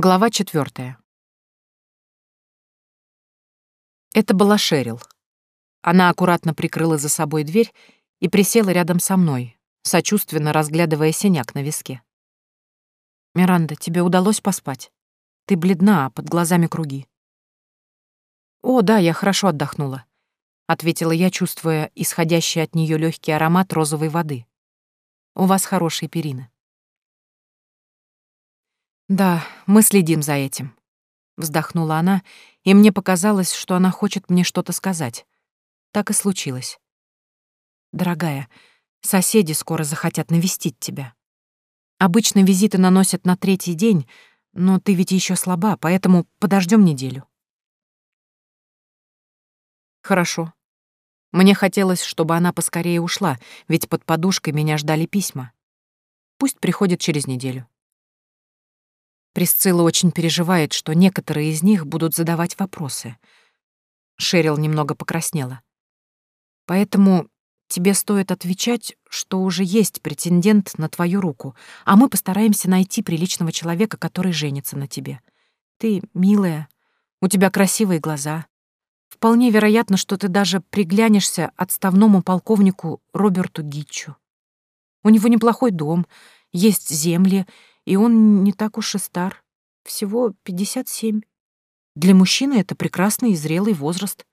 Глава четвертая. Это была Шерил. Она аккуратно прикрыла за собой дверь и присела рядом со мной, сочувственно разглядывая синяк на виске. «Миранда, тебе удалось поспать? Ты бледна, а под глазами круги». «О, да, я хорошо отдохнула», — ответила я, чувствуя исходящий от нее легкий аромат розовой воды. «У вас хорошие перины». «Да, мы следим за этим», — вздохнула она, и мне показалось, что она хочет мне что-то сказать. Так и случилось. «Дорогая, соседи скоро захотят навестить тебя. Обычно визиты наносят на третий день, но ты ведь еще слаба, поэтому подождем неделю». «Хорошо», мне хотелось, чтобы она поскорее ушла, ведь под подушкой меня ждали письма. Пусть приходит через неделю. Присцилла очень переживает, что некоторые из них будут задавать вопросы. Шерил немного покраснела. Поэтому тебе стоит отвечать, что уже есть претендент на твою руку, а мы постараемся найти приличного человека, который женится на тебе. Ты милая, у тебя красивые глаза. Вполне вероятно, что ты даже приглянешься отставному полковнику Роберту Гитчу. У него неплохой дом, есть земли — и он не так уж и стар. Всего 57. Для мужчины это прекрасный и зрелый возраст.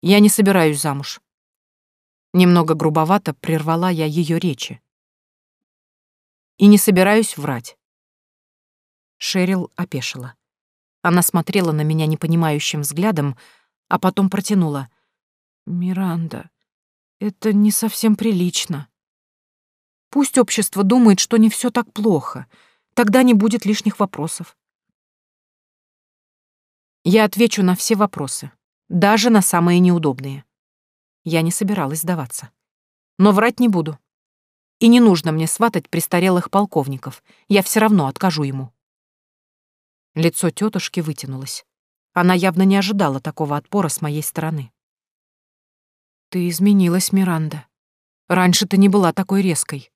Я не собираюсь замуж. Немного грубовато прервала я ее речи. И не собираюсь врать. Шерил опешила. Она смотрела на меня непонимающим взглядом, а потом протянула. «Миранда, это не совсем прилично». Пусть общество думает, что не все так плохо. Тогда не будет лишних вопросов. Я отвечу на все вопросы, даже на самые неудобные. Я не собиралась сдаваться. Но врать не буду. И не нужно мне сватать престарелых полковников. Я все равно откажу ему. Лицо тетушки вытянулось. Она явно не ожидала такого отпора с моей стороны. «Ты изменилась, Миранда. Раньше ты не была такой резкой.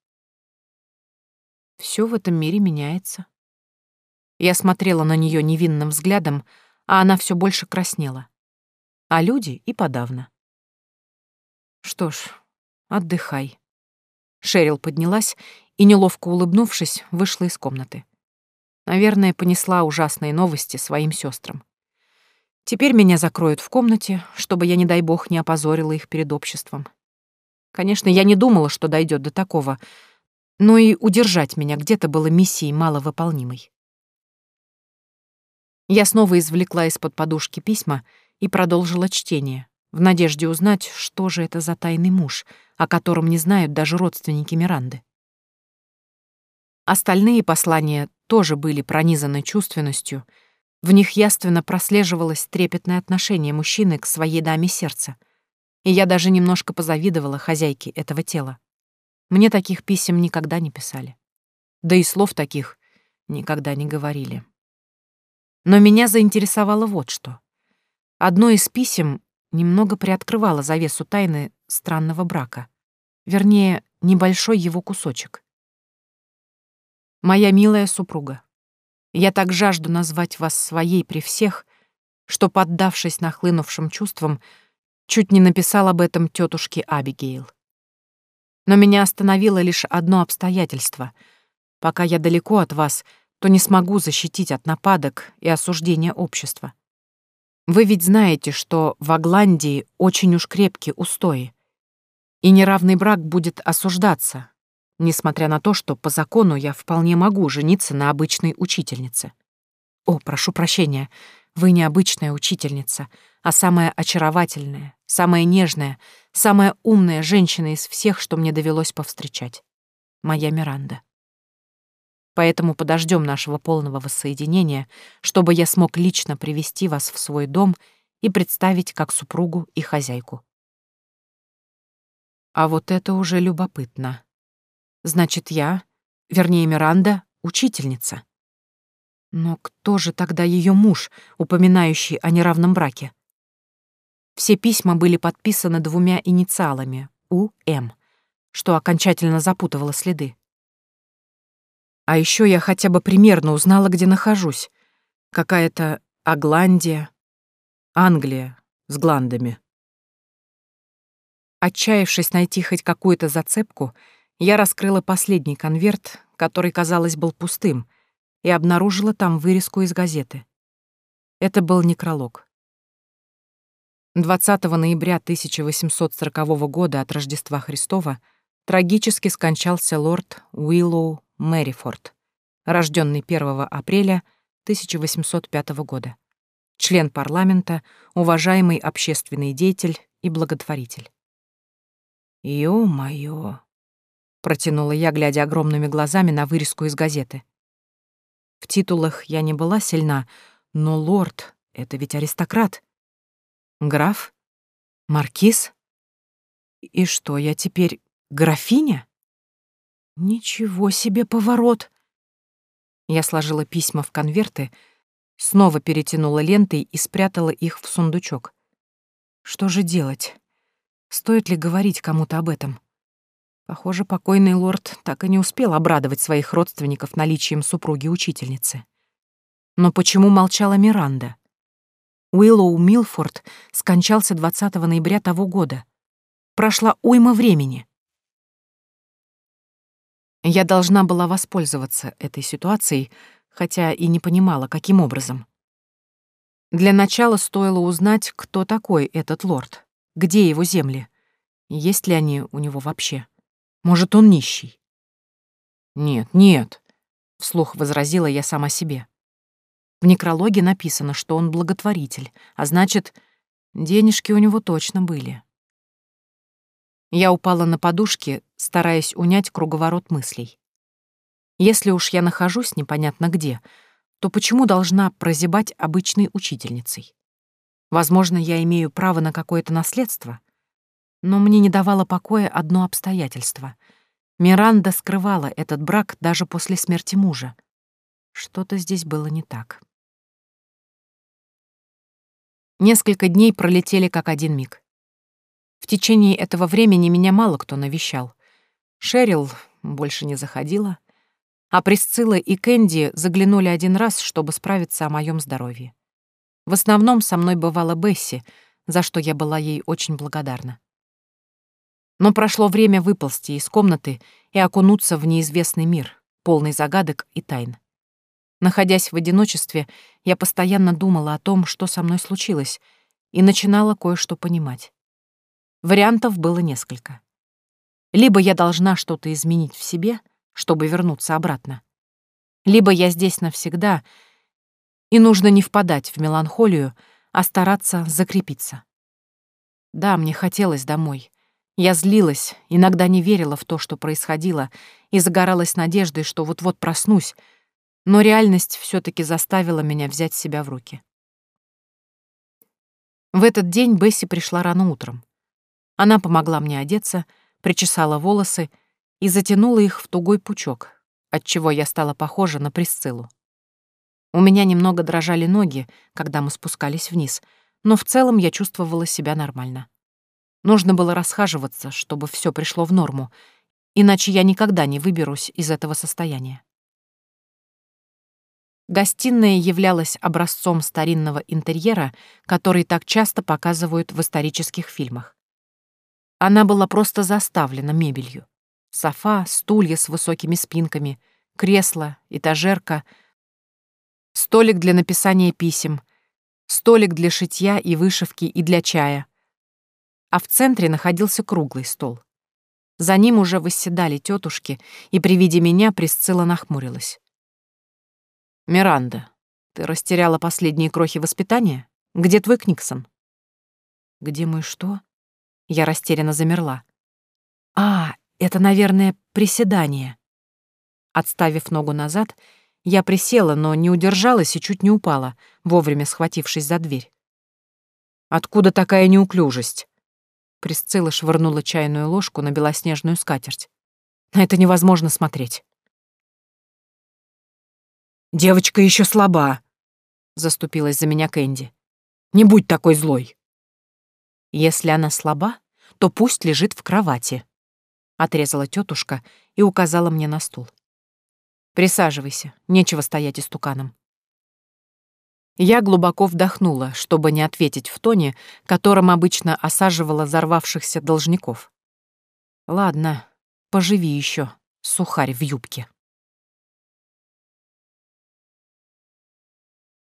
Все в этом мире меняется. Я смотрела на нее невинным взглядом, а она все больше краснела. А люди и подавно. Что ж, отдыхай. Шерил поднялась и, неловко улыбнувшись, вышла из комнаты. Наверное, понесла ужасные новости своим сестрам. Теперь меня закроют в комнате, чтобы я, не дай бог, не опозорила их перед обществом. Конечно, я не думала, что дойдет до такого, но и удержать меня где-то было миссией маловыполнимой. Я снова извлекла из-под подушки письма и продолжила чтение, в надежде узнать, что же это за тайный муж, о котором не знают даже родственники Миранды. Остальные послания тоже были пронизаны чувственностью, в них яственно прослеживалось трепетное отношение мужчины к своей даме сердца, и я даже немножко позавидовала хозяйке этого тела. Мне таких писем никогда не писали. Да и слов таких никогда не говорили. Но меня заинтересовало вот что. Одно из писем немного приоткрывало завесу тайны странного брака. Вернее, небольшой его кусочек. «Моя милая супруга, я так жажду назвать вас своей при всех, что, поддавшись нахлынувшим чувствам, чуть не написал об этом тетушке Абигейл. Но меня остановило лишь одно обстоятельство. Пока я далеко от вас, то не смогу защитить от нападок и осуждения общества. Вы ведь знаете, что в Агландии очень уж крепкие устои, и неравный брак будет осуждаться, несмотря на то, что по закону я вполне могу жениться на обычной учительнице. О, прошу прощения, вы не обычная учительница, а самая очаровательная, самая нежная, самая умная женщина из всех, что мне довелось повстречать. Моя Миранда. Поэтому подождем нашего полного воссоединения, чтобы я смог лично привести вас в свой дом и представить как супругу и хозяйку. А вот это уже любопытно. Значит, я, вернее, Миранда, учительница. Но кто же тогда ее муж, упоминающий о неравном браке? Все письма были подписаны двумя инициалами — У.М., что окончательно запутывало следы. А еще я хотя бы примерно узнала, где нахожусь. Какая-то Агландия, Англия с гландами. Отчаявшись найти хоть какую-то зацепку, я раскрыла последний конверт, который, казалось, был пустым, и обнаружила там вырезку из газеты. Это был некролог. 20 ноября 1840 года от Рождества Христова трагически скончался лорд Уиллоу Мэрифорд, рожденный 1 апреля 1805 года, член парламента, уважаемый общественный деятель и благотворитель. «Ё-моё!» — протянула я, глядя огромными глазами на вырезку из газеты. В титулах я не была сильна, но лорд — это ведь аристократ. Граф? Маркиз? И что, я теперь графиня? Ничего себе поворот! Я сложила письма в конверты, снова перетянула лентой и спрятала их в сундучок. Что же делать? Стоит ли говорить кому-то об этом? Похоже, покойный лорд так и не успел обрадовать своих родственников наличием супруги-учительницы. Но почему молчала Миранда? Уиллоу Милфорд скончался 20 ноября того года. Прошла уйма времени. Я должна была воспользоваться этой ситуацией, хотя и не понимала, каким образом. Для начала стоило узнать, кто такой этот лорд, где его земли, есть ли они у него вообще. Может, он нищий? Нет, нет, вслух возразила я сама себе. В некрологе написано, что он благотворитель, а значит, денежки у него точно были. Я упала на подушки, стараясь унять круговорот мыслей. Если уж я нахожусь непонятно где, то почему должна прозябать обычной учительницей? Возможно, я имею право на какое-то наследство, но мне не давало покоя одно обстоятельство. Миранда скрывала этот брак даже после смерти мужа. Что-то здесь было не так. Несколько дней пролетели как один миг. В течение этого времени меня мало кто навещал. Шерил больше не заходила, а Присцилла и Кэнди заглянули один раз, чтобы справиться о моем здоровье. В основном со мной бывала Бесси, за что я была ей очень благодарна. Но прошло время выползти из комнаты и окунуться в неизвестный мир, полный загадок и тайн. Находясь в одиночестве, я постоянно думала о том, что со мной случилось, и начинала кое-что понимать. Вариантов было несколько. Либо я должна что-то изменить в себе, чтобы вернуться обратно. Либо я здесь навсегда, и нужно не впадать в меланхолию, а стараться закрепиться. Да, мне хотелось домой. Я злилась, иногда не верила в то, что происходило, и загоралась надеждой, что вот-вот проснусь, но реальность все таки заставила меня взять себя в руки. В этот день Бесси пришла рано утром. Она помогла мне одеться, причесала волосы и затянула их в тугой пучок, отчего я стала похожа на Присциллу. У меня немного дрожали ноги, когда мы спускались вниз, но в целом я чувствовала себя нормально. Нужно было расхаживаться, чтобы все пришло в норму, иначе я никогда не выберусь из этого состояния. Гостиная являлась образцом старинного интерьера, который так часто показывают в исторических фильмах. Она была просто заставлена мебелью. Софа, стулья с высокими спинками, кресло, этажерка, столик для написания писем, столик для шитья и вышивки и для чая. А в центре находился круглый стол. За ним уже восседали тетушки, и при виде меня Присцилла нахмурилась. «Миранда, ты растеряла последние крохи воспитания? Где твой Книксон?» «Где мой что?» Я растерянно замерла. «А, это, наверное, приседание». Отставив ногу назад, я присела, но не удержалась и чуть не упала, вовремя схватившись за дверь. «Откуда такая неуклюжесть?» Присцилла швырнула чайную ложку на белоснежную скатерть. «На это невозможно смотреть». Девочка еще слаба, заступилась за меня Кэнди. Не будь такой злой. Если она слаба, то пусть лежит в кровати, отрезала тетушка и указала мне на стул. Присаживайся, нечего стоять истуканом. Я глубоко вдохнула, чтобы не ответить в тоне, которым обычно осаживала взорвавшихся должников. Ладно, поживи еще, сухарь в юбке.